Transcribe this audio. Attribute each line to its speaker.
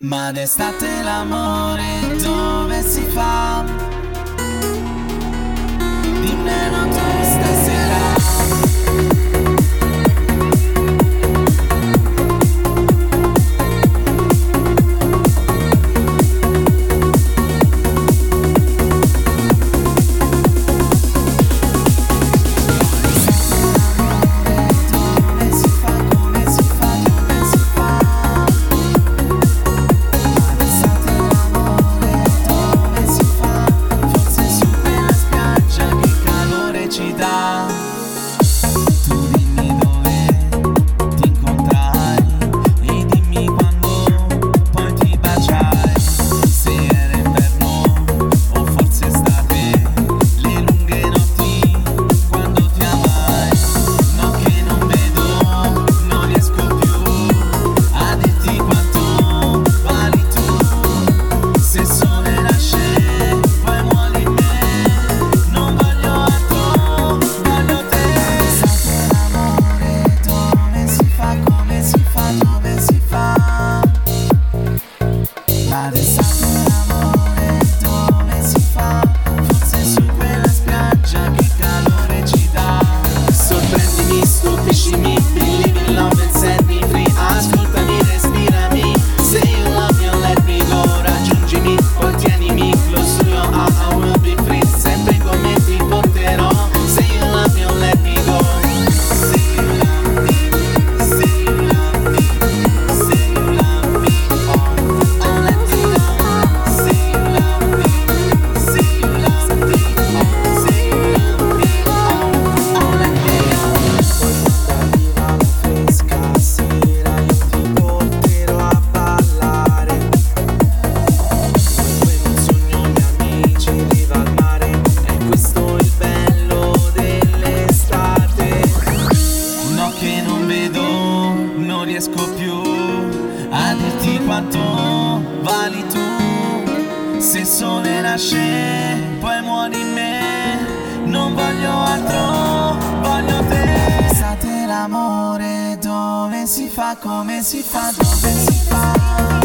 Speaker 1: Ma d'estate l'amore dove si fa? Di me non riesco più a dirti quanto vali tu. Se il sole nasce, poi muori in me. Non voglio altro, voglio te. Pensate l'amore, dove si fa, come si fa, dove si fa.